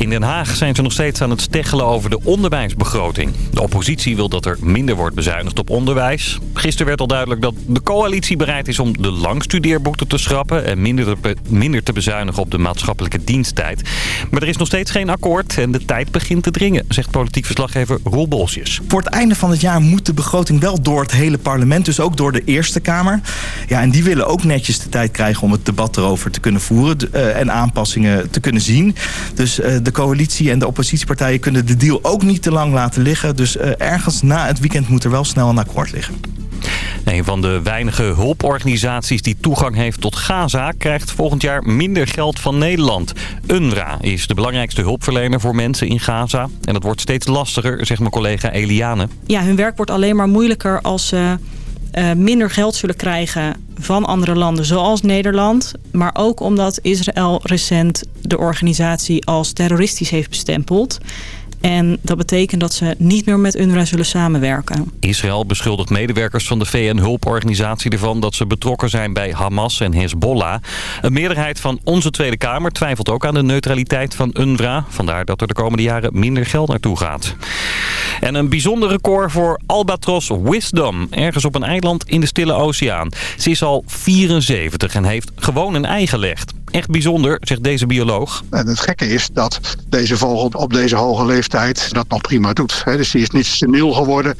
In Den Haag zijn ze nog steeds aan het steggelen over de onderwijsbegroting. De oppositie wil dat er minder wordt bezuinigd op onderwijs. Gisteren werd al duidelijk dat de coalitie bereid is om de langstudeerboete te schrappen... en minder te, minder te bezuinigen op de maatschappelijke diensttijd. Maar er is nog steeds geen akkoord en de tijd begint te dringen... zegt politiek verslaggever Roel Bolsjes. Voor het einde van het jaar moet de begroting wel door het hele parlement... dus ook door de Eerste Kamer. Ja, en die willen ook netjes de tijd krijgen om het debat erover te kunnen voeren... Uh, en aanpassingen te kunnen zien. Dus uh, de coalitie en de oppositiepartijen kunnen de deal ook niet te lang laten liggen. Dus uh, ergens na het weekend moet er wel snel een akkoord liggen. Een van de weinige hulporganisaties die toegang heeft tot Gaza... krijgt volgend jaar minder geld van Nederland. UNRWA is de belangrijkste hulpverlener voor mensen in Gaza. En dat wordt steeds lastiger, zegt mijn collega Eliane. Ja, hun werk wordt alleen maar moeilijker als ze uh, minder geld zullen krijgen van andere landen zoals Nederland. Maar ook omdat Israël recent de organisatie als terroristisch heeft bestempeld. En dat betekent dat ze niet meer met UNRWA zullen samenwerken. Israël beschuldigt medewerkers van de VN-hulporganisatie ervan... dat ze betrokken zijn bij Hamas en Hezbollah. Een meerderheid van onze Tweede Kamer twijfelt ook aan de neutraliteit van UNRWA. Vandaar dat er de komende jaren minder geld naartoe gaat. En een bijzonder record voor Albatros Wisdom. Ergens op een eiland in de Stille Oceaan. Ze is al 74 en heeft gewoon een ei gelegd echt bijzonder, zegt deze bioloog. En het gekke is dat deze vogel op deze hoge leeftijd dat nog prima doet. Dus die is niet seniel geworden.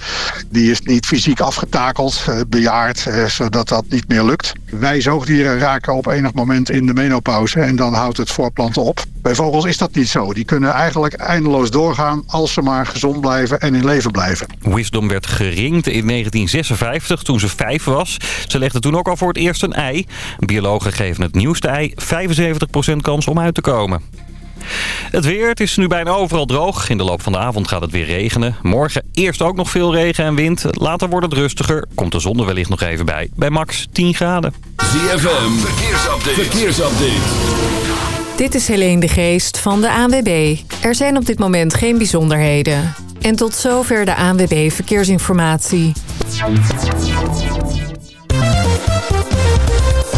Die is niet fysiek afgetakeld, eh, bejaard, eh, zodat dat niet meer lukt. Wij zoogdieren raken op enig moment in de menopauze en dan houdt het voorplanten op. Bij vogels is dat niet zo. Die kunnen eigenlijk eindeloos doorgaan als ze maar gezond blijven en in leven blijven. Wisdom werd geringd in 1956 toen ze vijf was. Ze legde toen ook al voor het eerst een ei. Biologen geven het nieuwste ei 75% kans om uit te komen. Het weer, het is nu bijna overal droog. In de loop van de avond gaat het weer regenen. Morgen eerst ook nog veel regen en wind. Later wordt het rustiger. Komt de zon er wellicht nog even bij. Bij max 10 graden. ZFM, verkeersupdate. verkeersupdate. Dit is Helene de Geest van de ANWB. Er zijn op dit moment geen bijzonderheden. En tot zover de ANWB Verkeersinformatie.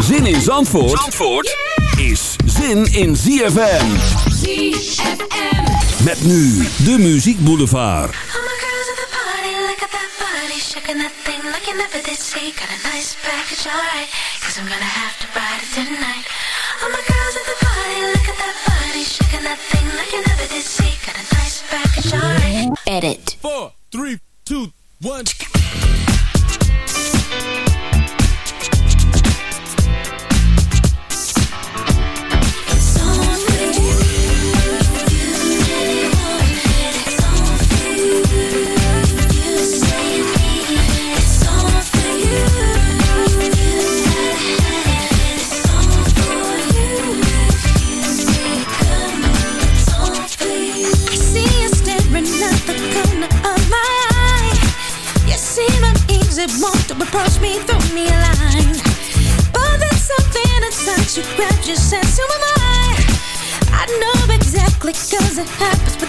Zin in Zandvoort, Zandvoort is zin in ZFM. ZFM. Met nu de Muziek Boulevard. Shaking that thing like you never did. See Got a nice package, alright Cause I'm gonna have to ride it tonight. All my girls at the party, look at that body Shaking that thing like you never did. See Got a nice package, alright. Edit. Four, three, two, one it happens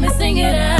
me sing it out.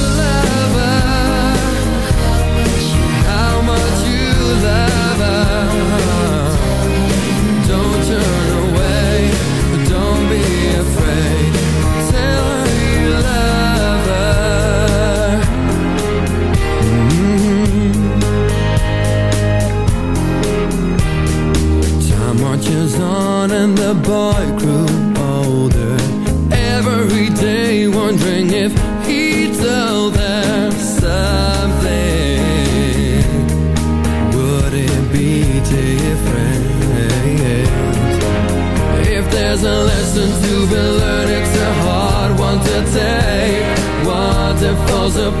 the boy grew older. Every day wondering if he'd tell them something. Would it be different If there's a lesson to be learned? It's a hard one to take. What if falls apart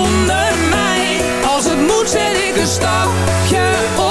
stapje opzij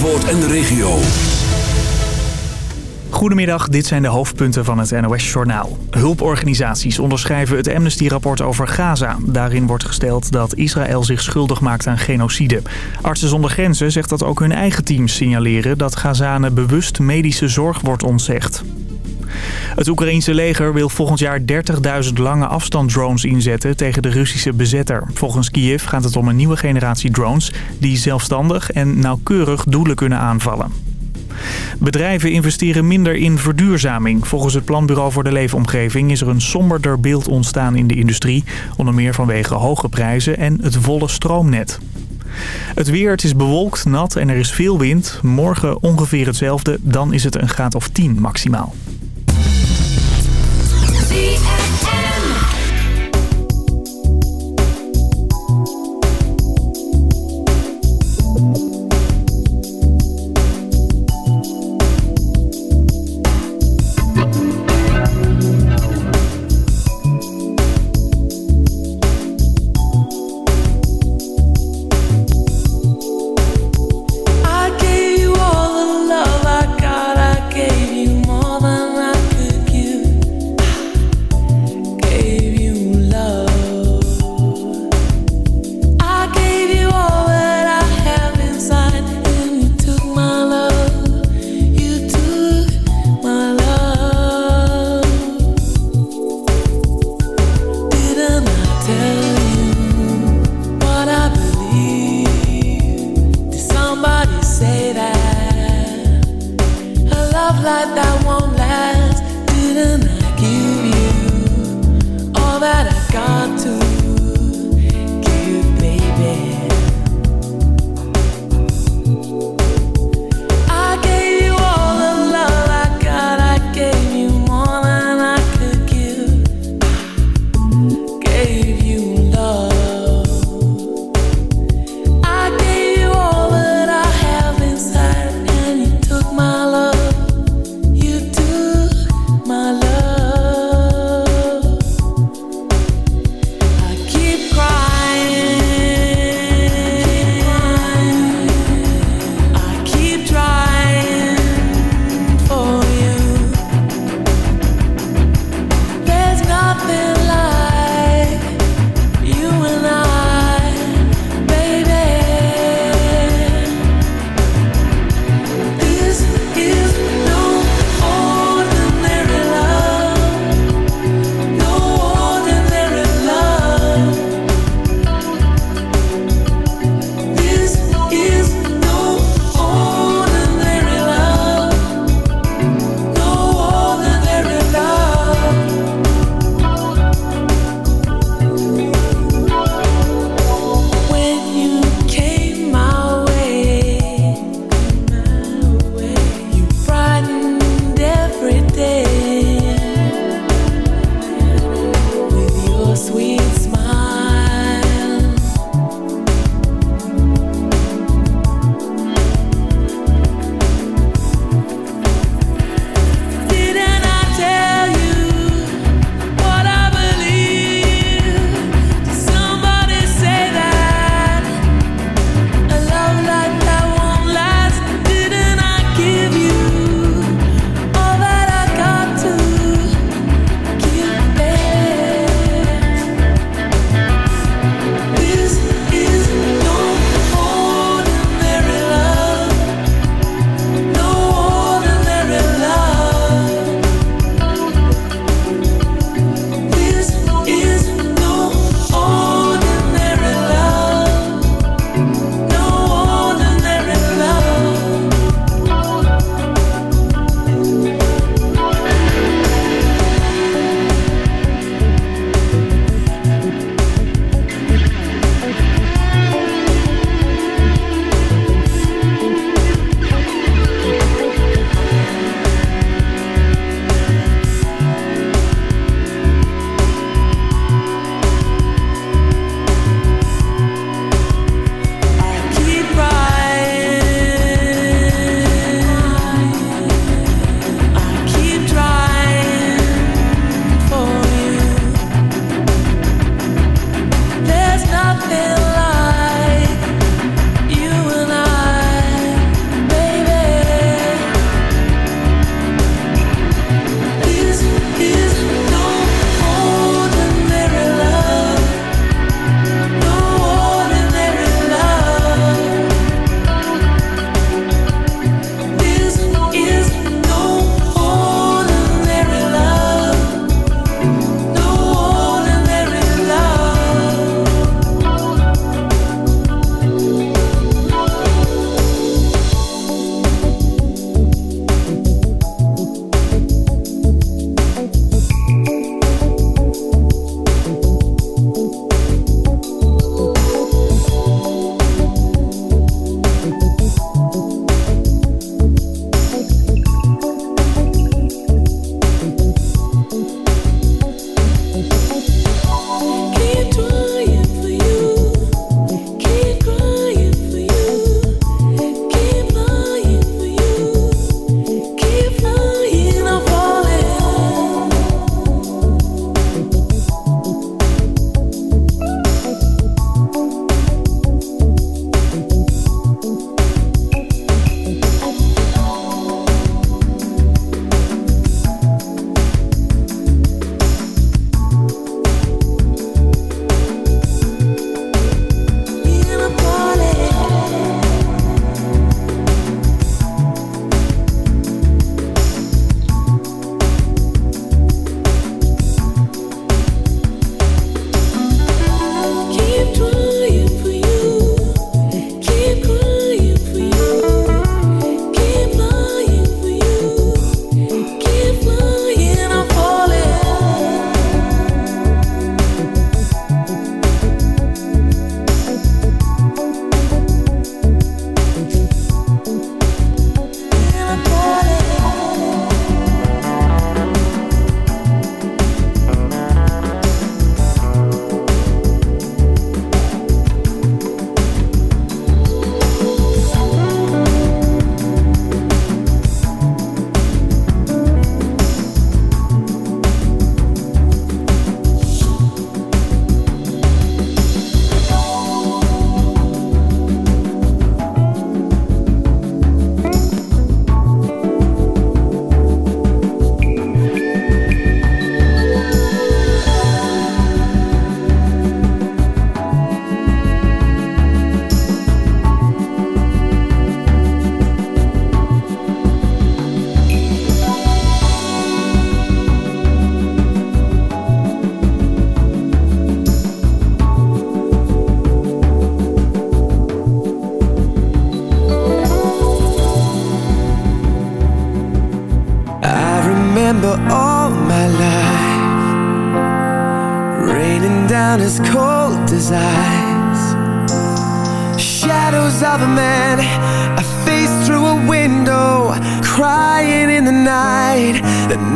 En de regio. Goedemiddag, dit zijn de hoofdpunten van het NOS-journaal. Hulporganisaties onderschrijven het Amnesty-rapport over Gaza. Daarin wordt gesteld dat Israël zich schuldig maakt aan genocide. Artsen zonder Grenzen zegt dat ook hun eigen teams signaleren... dat Gazanen bewust medische zorg wordt ontzegd. Het Oekraïense leger wil volgend jaar 30.000 lange afstanddrones inzetten tegen de Russische bezetter. Volgens Kiev gaat het om een nieuwe generatie drones die zelfstandig en nauwkeurig doelen kunnen aanvallen. Bedrijven investeren minder in verduurzaming. Volgens het Planbureau voor de Leefomgeving is er een somberder beeld ontstaan in de industrie. Onder meer vanwege hoge prijzen en het volle stroomnet. Het weer, het is bewolkt, nat en er is veel wind. Morgen ongeveer hetzelfde, dan is het een graad of 10 maximaal.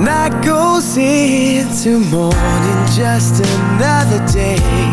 Night goes into morning, just another day.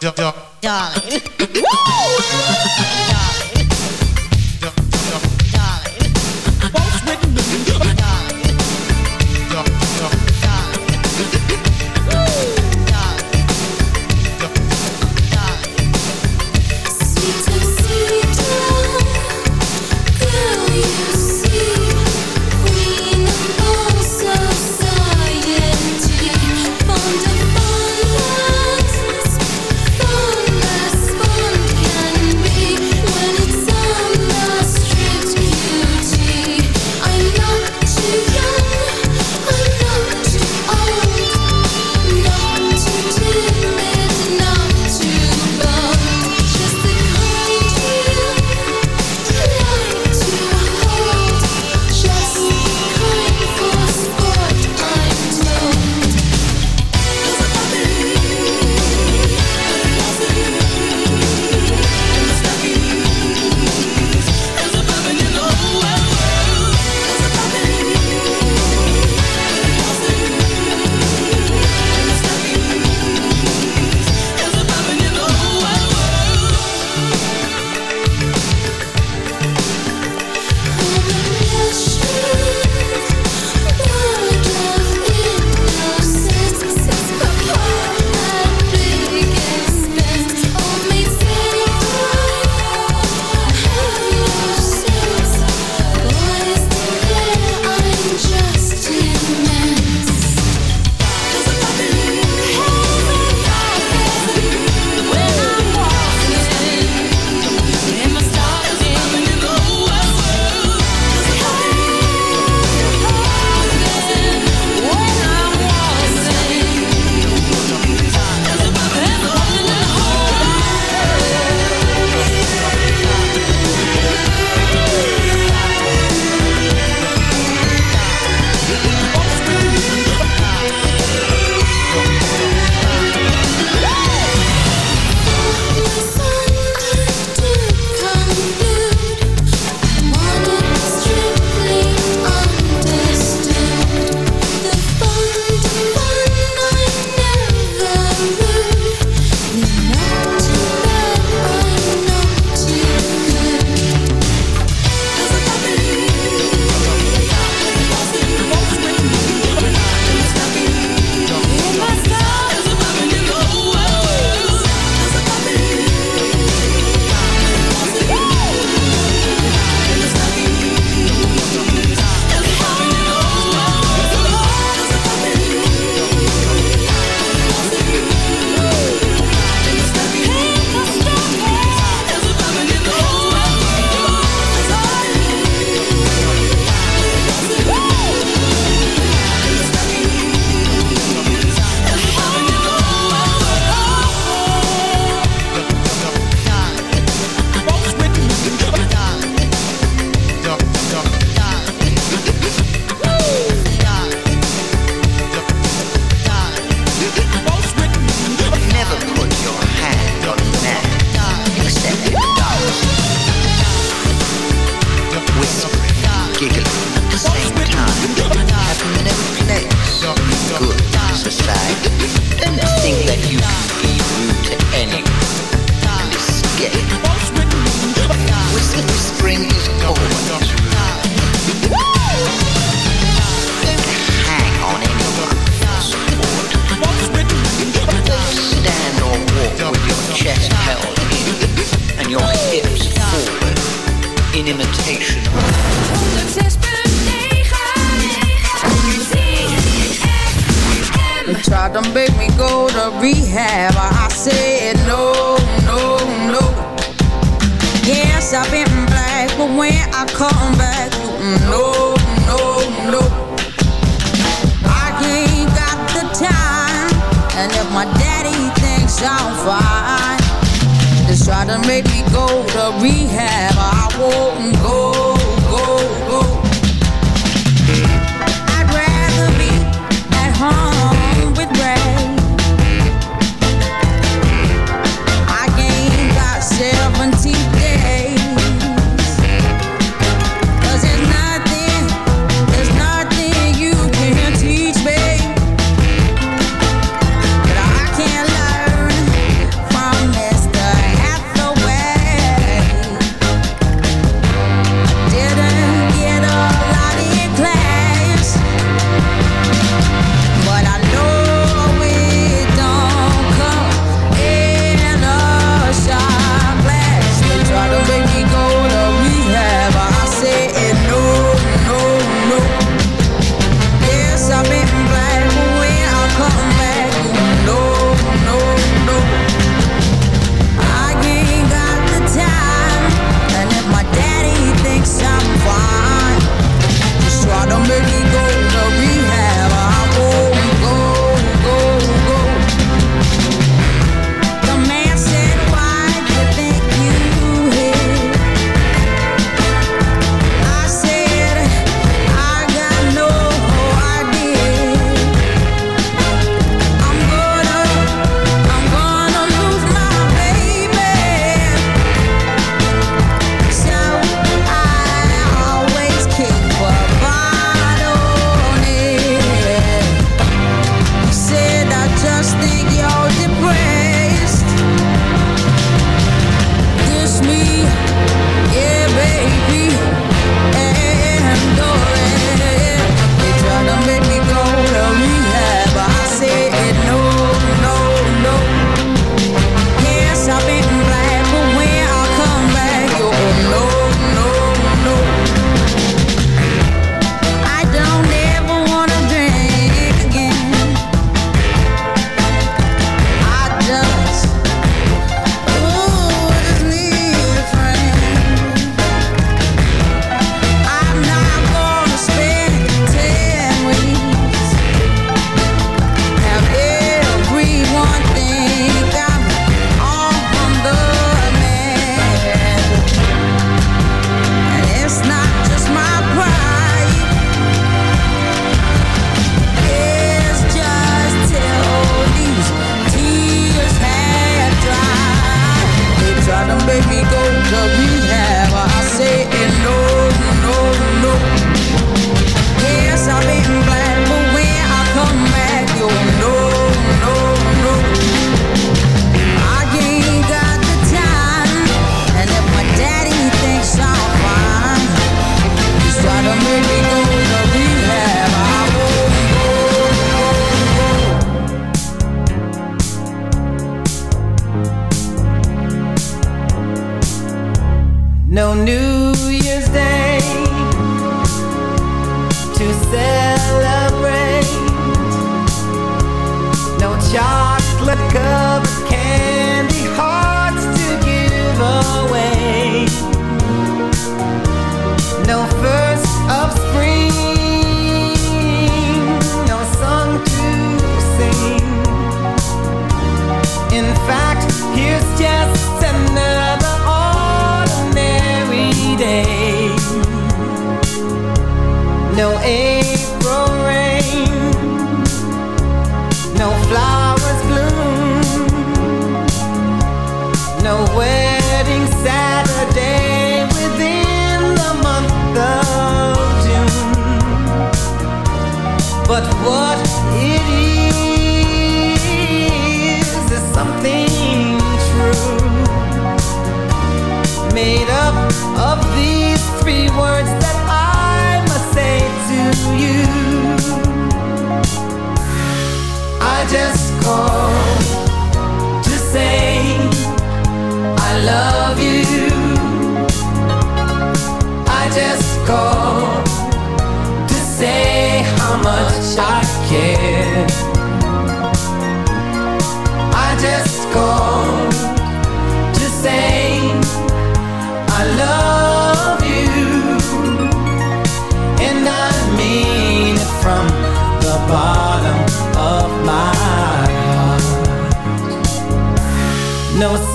ja, ja. ja.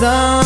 sun